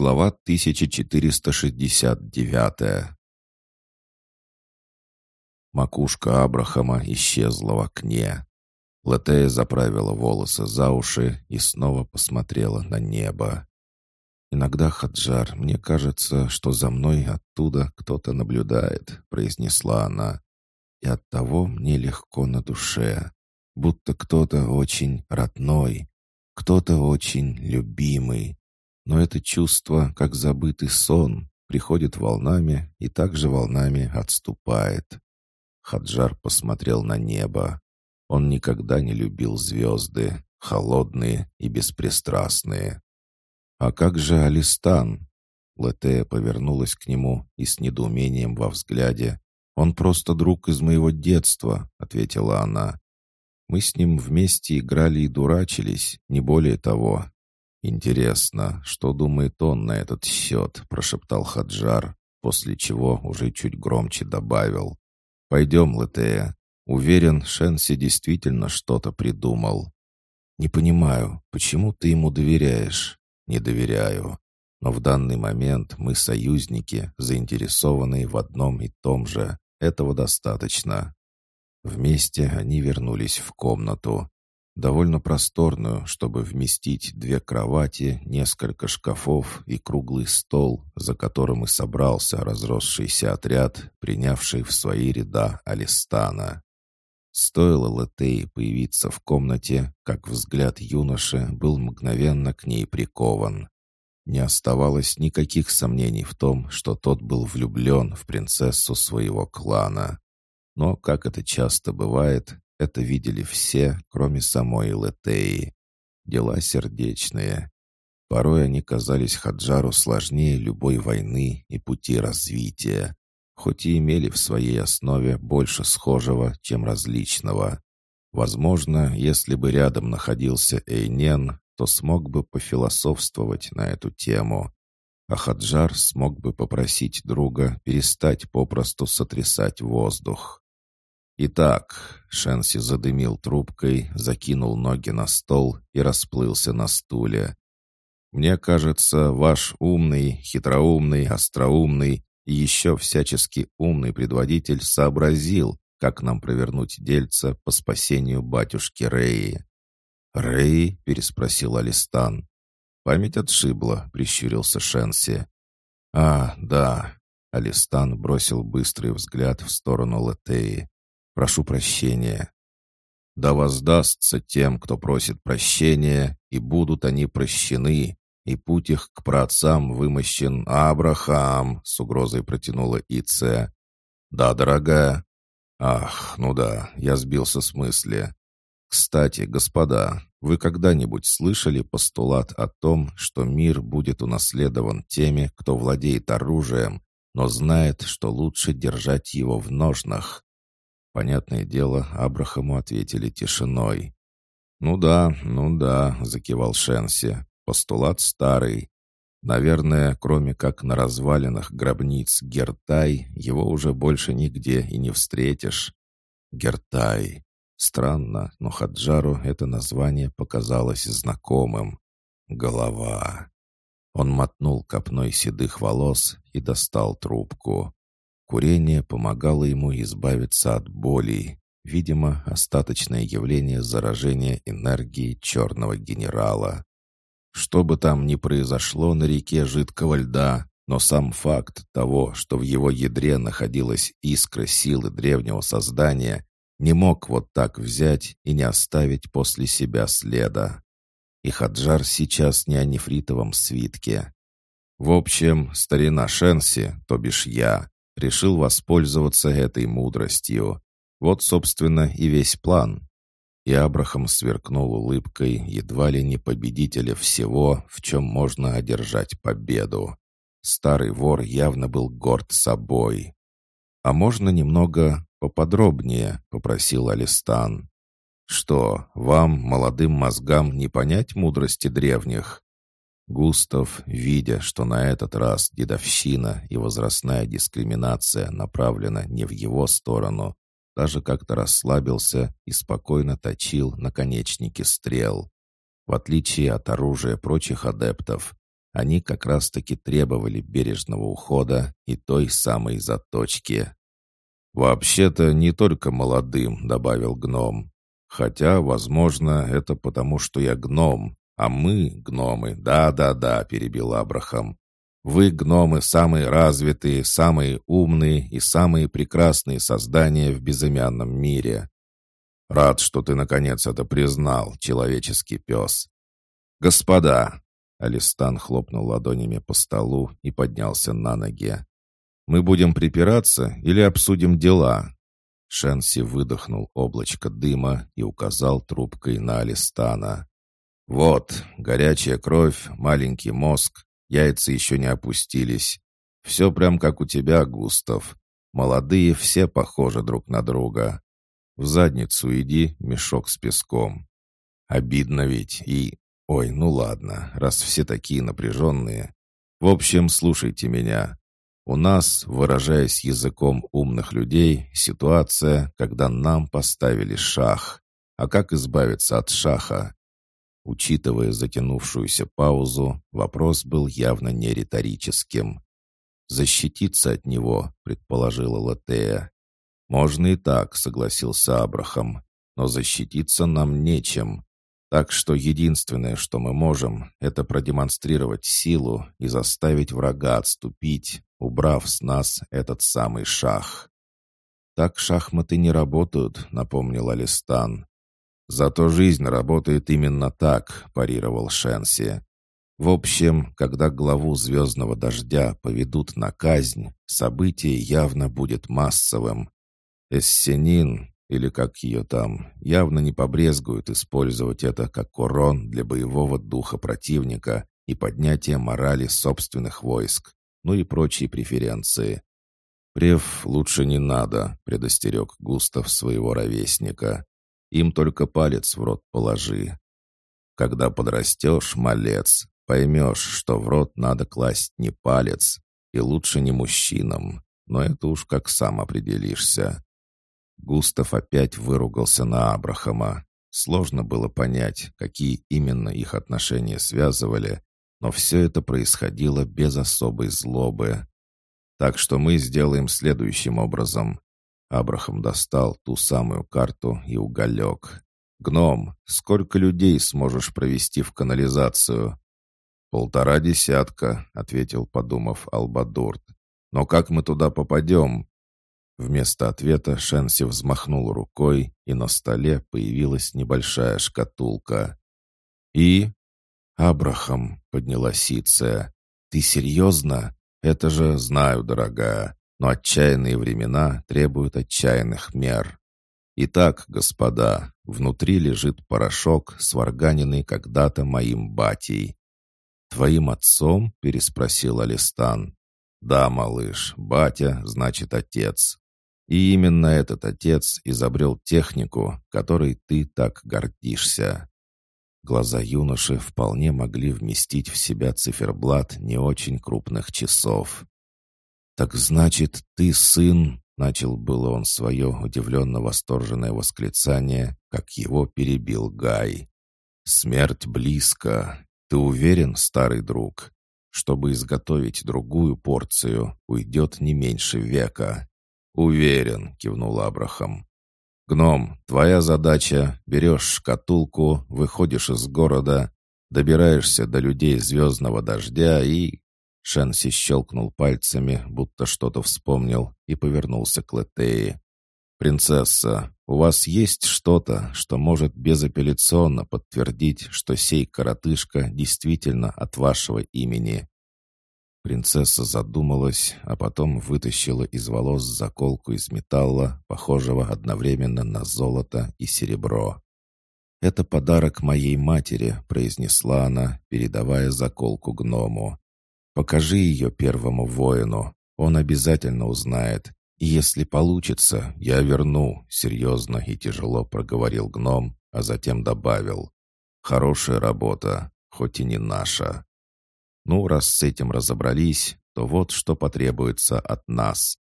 Глава 1469 Макушка Абрахама исчезла в окне. Латея заправила волосы за уши и снова посмотрела на небо. «Иногда, Хаджар, мне кажется, что за мной оттуда кто-то наблюдает», — произнесла она. «И оттого мне легко на душе, будто кто-то очень родной, кто-то очень любимый. Но это чувство, как забытый сон, приходит волнами и также волнами отступает». Хаджар посмотрел на небо. Он никогда не любил звезды, холодные и беспристрастные. «А как же Алистан?» Летея повернулась к нему и с недоумением во взгляде. «Он просто друг из моего детства», — ответила она. «Мы с ним вместе играли и дурачились, не более того». «Интересно, что думает он на этот счет?» — прошептал Хаджар, после чего уже чуть громче добавил. «Пойдем, Летея. Уверен, Шенси действительно что-то придумал». «Не понимаю, почему ты ему доверяешь?» не доверяю. Но в данный момент мы союзники, заинтересованные в одном и том же. Этого достаточно. Вместе они вернулись в комнату. Довольно просторную, чтобы вместить две кровати, несколько шкафов и круглый стол, за которым и собрался разросшийся отряд, принявший в свои ряда Алистана. Стоило Латей появиться в комнате, как взгляд юноши был мгновенно к ней прикован. Не оставалось никаких сомнений в том, что тот был влюблен в принцессу своего клана. Но, как это часто бывает, это видели все, кроме самой Летеи. Дела сердечные. Порой они казались Хаджару сложнее любой войны и пути развития хоть и имели в своей основе больше схожего, чем различного. Возможно, если бы рядом находился Эйнен, то смог бы пофилософствовать на эту тему. А Хаджар смог бы попросить друга перестать попросту сотрясать воздух. «Итак», — Шенси задымил трубкой, закинул ноги на стол и расплылся на стуле. «Мне кажется, ваш умный, хитроумный, остроумный и еще всячески умный предводитель сообразил, как нам провернуть дельца по спасению батюшки Реи. «Реи?» — переспросил Алистан. «Память отшибла», — прищурился Шенси. «А, да». Алистан бросил быстрый взгляд в сторону Латеи. «Прошу прощения». «Да воздастся тем, кто просит прощения, и будут они прощены», и путь их к праотцам вымощен Абрахам», — с угрозой протянула Ице. «Да, дорогая». «Ах, ну да, я сбился с мысли. Кстати, господа, вы когда-нибудь слышали постулат о том, что мир будет унаследован теми, кто владеет оружием, но знает, что лучше держать его в ножнах?» Понятное дело, Абрахаму ответили тишиной. «Ну да, ну да», — закивал Шенси. Постулат старый. Наверное, кроме как на развалинах гробниц Гертай, его уже больше нигде и не встретишь. Гертай. Странно, но Хаджару это название показалось знакомым. Голова. Он мотнул копной седых волос и достал трубку. Курение помогало ему избавиться от болей. Видимо, остаточное явление заражения энергии черного генерала. Что бы там ни произошло на реке жидкого льда, но сам факт того, что в его ядре находилась искра силы древнего создания, не мог вот так взять и не оставить после себя следа. И Хаджар сейчас не о нефритовом свитке. В общем, старина Шенси, то бишь я, решил воспользоваться этой мудростью. Вот, собственно, и весь план. И Абрахам сверкнул улыбкой едва ли не победителя всего, в чем можно одержать победу. Старый вор явно был горд собой. «А можно немного поподробнее?» — попросил Алистан. «Что, вам, молодым мозгам, не понять мудрости древних?» Густав, видя, что на этот раз дедовщина и возрастная дискриминация направлена не в его сторону, даже как-то расслабился и спокойно точил наконечники стрел. В отличие от оружия прочих адептов, они как раз-таки требовали бережного ухода и той самой заточки. «Вообще-то не только молодым», — добавил гном. «Хотя, возможно, это потому, что я гном, а мы, гномы, да-да-да», — перебил Абрахам. «Вы, гномы, самые развитые, самые умные и самые прекрасные создания в безымянном мире. Рад, что ты, наконец, это признал, человеческий пес. Господа!» Алистан хлопнул ладонями по столу и поднялся на ноги. Мы будем припираться или обсудим дела?» Шенси выдохнул облачко дыма и указал трубкой на Алистана. «Вот, горячая кровь, маленький мозг, яйца еще не опустились. Все прям как у тебя, Густав. Молодые все похожи друг на друга. В задницу иди, мешок с песком. Обидно ведь и... Ой, ну ладно, раз все такие напряженные. В общем, слушайте меня. У нас, выражаясь языком умных людей, ситуация, когда нам поставили шах. А как избавиться от шаха? Учитывая затянувшуюся паузу, вопрос был явно не риторическим. «Защититься от него», — предположила Латея. «Можно и так», — согласился Абрахам. «Но защититься нам нечем. Так что единственное, что мы можем, это продемонстрировать силу и заставить врага отступить, убрав с нас этот самый шах. «Так шахматы не работают», — напомнил Алистан. «Зато жизнь работает именно так», — парировал Шенси. В общем, когда главу «Звездного дождя» поведут на казнь, событие явно будет массовым. Эссенин, или как ее там, явно не побрезгуют использовать это как урон для боевого духа противника и поднятия морали собственных войск, ну и прочие преференции. «Прев лучше не надо», — предостерег Густав своего ровесника. «Им только палец в рот положи. Когда подрастешь, малец, поймешь, что в рот надо класть не палец, и лучше не мужчинам, но это уж как сам определишься. Густав опять выругался на Абрахама. Сложно было понять, какие именно их отношения связывали, но все это происходило без особой злобы. Так что мы сделаем следующим образом. Абрахам достал ту самую карту и уголек. «Гном, сколько людей сможешь провести в канализацию?» «Полтора десятка», — ответил, подумав Албадурт. «Но как мы туда попадем?» Вместо ответа Шенси взмахнул рукой, и на столе появилась небольшая шкатулка. «И?» «Абрахам», — подняла Сиция. «Ты серьезно? Это же, знаю, дорогая, но отчаянные времена требуют отчаянных мер. Итак, господа, внутри лежит порошок, сварганенный когда-то моим батей». «Твоим отцом?» — переспросил Алистан. «Да, малыш, батя значит отец. И именно этот отец изобрел технику, которой ты так гордишься. Глаза юноши вполне могли вместить в себя циферблат не очень крупных часов. «Так значит, ты сын?» — начал было он свое удивленно-восторженное восклицание, как его перебил Гай. «Смерть близко. Ты уверен, старый друг? Чтобы изготовить другую порцию, уйдет не меньше века». «Уверен», — кивнул Абрахам. «Гном, твоя задача — берешь шкатулку, выходишь из города, добираешься до людей звездного дождя и...» Шенси щелкнул пальцами, будто что-то вспомнил, и повернулся к Летее. «Принцесса, у вас есть что-то, что может безапелляционно подтвердить, что сей коротышка действительно от вашего имени?» Принцесса задумалась, а потом вытащила из волос заколку из металла, похожего одновременно на золото и серебро. «Это подарок моей матери», — произнесла она, передавая заколку гному. «Покажи ее первому воину, он обязательно узнает. И если получится, я верну», — серьезно и тяжело проговорил гном, а затем добавил. «Хорошая работа, хоть и не наша». Ну, раз с этим разобрались, то вот что потребуется от нас.